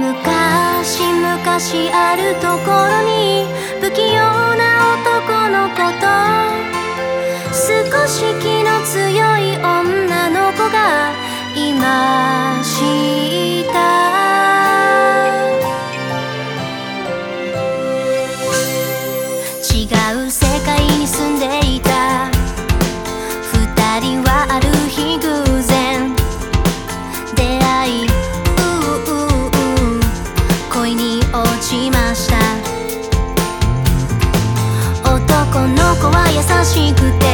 昔々あるところに不器用な男の子と少し気の強い女の子がいました。違う世界優しくて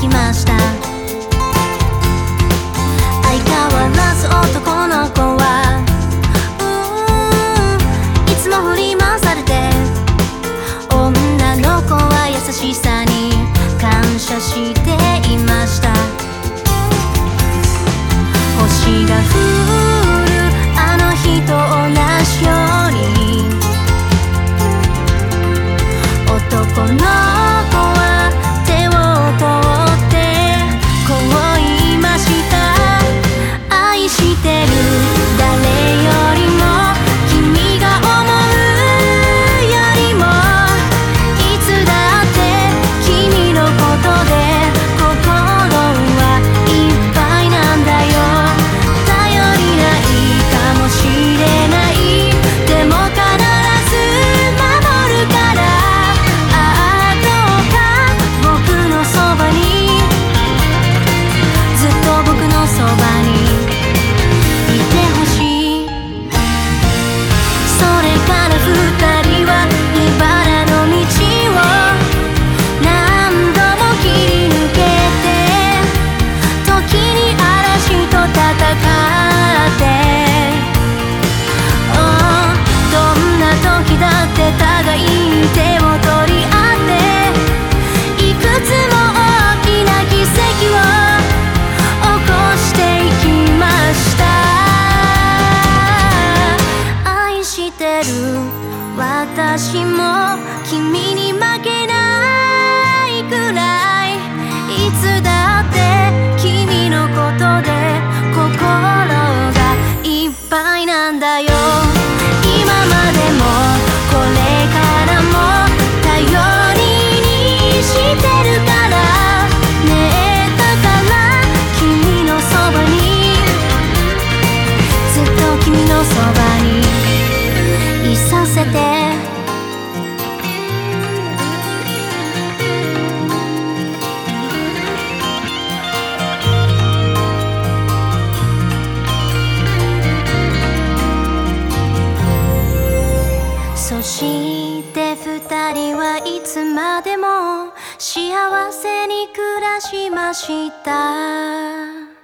きました。相変わらず男の子は。うんいつも振り回されて。女の子は優しさに感謝していました。星が降るて。そして二人はいつまでも幸せに暮らしました。